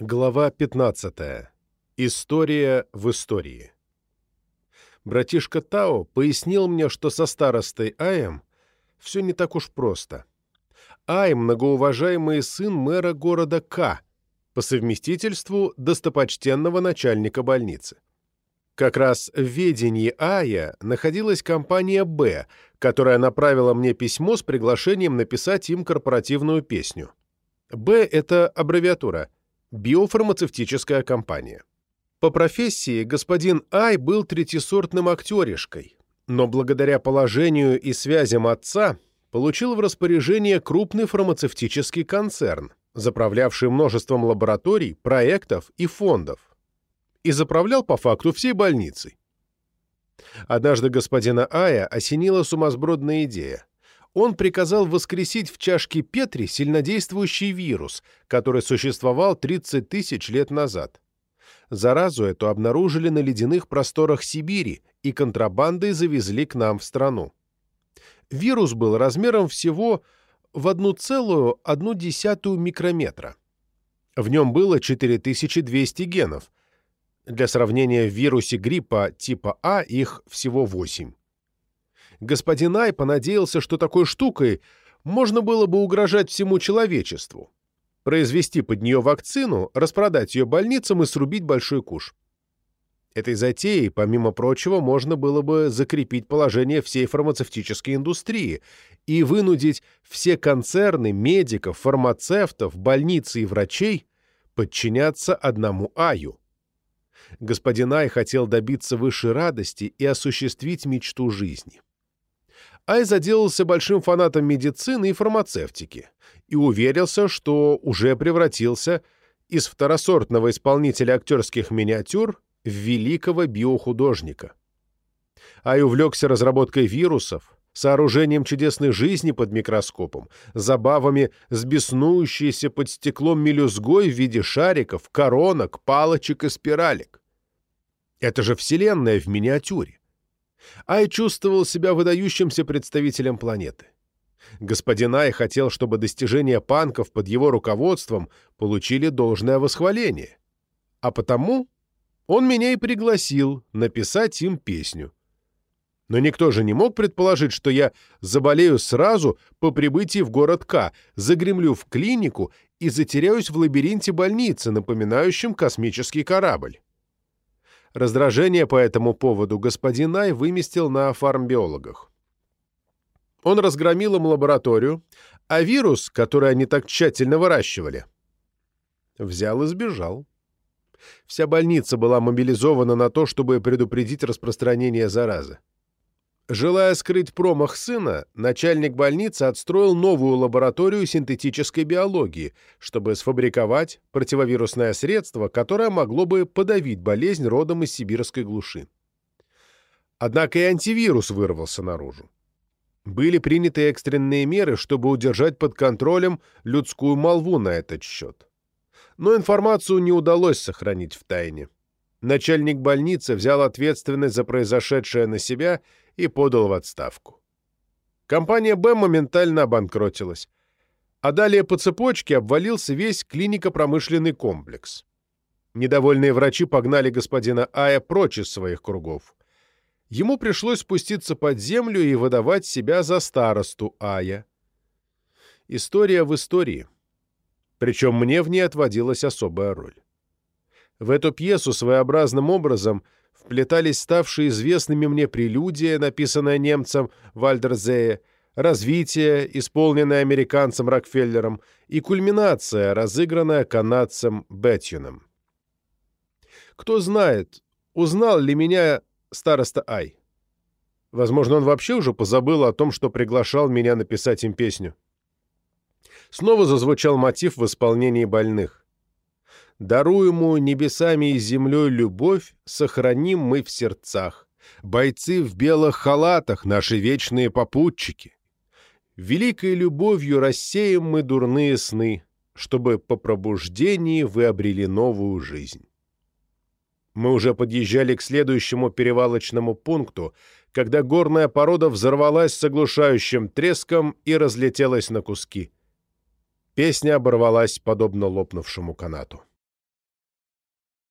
Глава 15. История в истории. Братишка Тао пояснил мне, что со старостой Аем все не так уж просто. Ай – многоуважаемый сын мэра города К, по совместительству достопочтенного начальника больницы. Как раз в ведении Ая находилась компания «Б», которая направила мне письмо с приглашением написать им корпоративную песню. «Б» — это аббревиатура – биофармацевтическая компания. По профессии господин Ай был третисортным актеришкой, но благодаря положению и связям отца получил в распоряжение крупный фармацевтический концерн, заправлявший множеством лабораторий, проектов и фондов, и заправлял по факту всей больницей. Однажды господина Ая осенила сумасбродная идея. Он приказал воскресить в чашке Петри сильнодействующий вирус, который существовал 30 тысяч лет назад. Заразу эту обнаружили на ледяных просторах Сибири и контрабандой завезли к нам в страну. Вирус был размером всего в 1,1 микрометра. В нем было 4200 генов, для сравнения, в вирусе гриппа типа А их всего 8. Господин Ай понадеялся, что такой штукой можно было бы угрожать всему человечеству, произвести под нее вакцину, распродать ее больницам и срубить большой куш. Этой затеей, помимо прочего, можно было бы закрепить положение всей фармацевтической индустрии и вынудить все концерны, медиков, фармацевтов, больницы и врачей подчиняться одному Аю господин Ай хотел добиться высшей радости и осуществить мечту жизни. Ай заделался большим фанатом медицины и фармацевтики и уверился, что уже превратился из второсортного исполнителя актерских миниатюр в великого биохудожника. Ай увлекся разработкой вирусов, сооружением чудесной жизни под микроскопом, забавами с беснующейся под стеклом мелюзгой в виде шариков, коронок, палочек и спиралек. Это же Вселенная в миниатюре. Ай чувствовал себя выдающимся представителем планеты. Господин Ай хотел, чтобы достижения панков под его руководством получили должное восхваление. А потому он меня и пригласил написать им песню. Но никто же не мог предположить, что я заболею сразу по прибытии в город К, загремлю в клинику и затеряюсь в лабиринте больницы, напоминающем космический корабль. Раздражение по этому поводу господин Ай выместил на фармбиологах. Он разгромил им лабораторию, а вирус, который они так тщательно выращивали, взял и сбежал. Вся больница была мобилизована на то, чтобы предупредить распространение заразы. Желая скрыть промах сына, начальник больницы отстроил новую лабораторию синтетической биологии, чтобы сфабриковать противовирусное средство, которое могло бы подавить болезнь родом из сибирской глуши. Однако и антивирус вырвался наружу. Были приняты экстренные меры, чтобы удержать под контролем людскую молву на этот счет. Но информацию не удалось сохранить в тайне. Начальник больницы взял ответственность за произошедшее на себя и подал в отставку. Компания «Б» моментально обанкротилась, а далее по цепочке обвалился весь клинико-промышленный комплекс. Недовольные врачи погнали господина Ая прочь из своих кругов. Ему пришлось спуститься под землю и выдавать себя за старосту Ая. История в истории. Причем мне в ней отводилась особая роль. В эту пьесу своеобразным образом – вплетались ставшие известными мне прелюдия, написанная немцем Вальдерзее, развитие, исполненное американцем Рокфеллером, и кульминация, разыгранная канадцем Бетюном. Кто знает, узнал ли меня староста Ай? Возможно, он вообще уже позабыл о том, что приглашал меня написать им песню. Снова зазвучал мотив в исполнении больных даруемую небесами и землей любовь сохраним мы в сердцах. Бойцы в белых халатах — наши вечные попутчики. Великой любовью рассеем мы дурные сны, чтобы по пробуждении вы обрели новую жизнь. Мы уже подъезжали к следующему перевалочному пункту, когда горная порода взорвалась с оглушающим треском и разлетелась на куски. Песня оборвалась, подобно лопнувшему канату.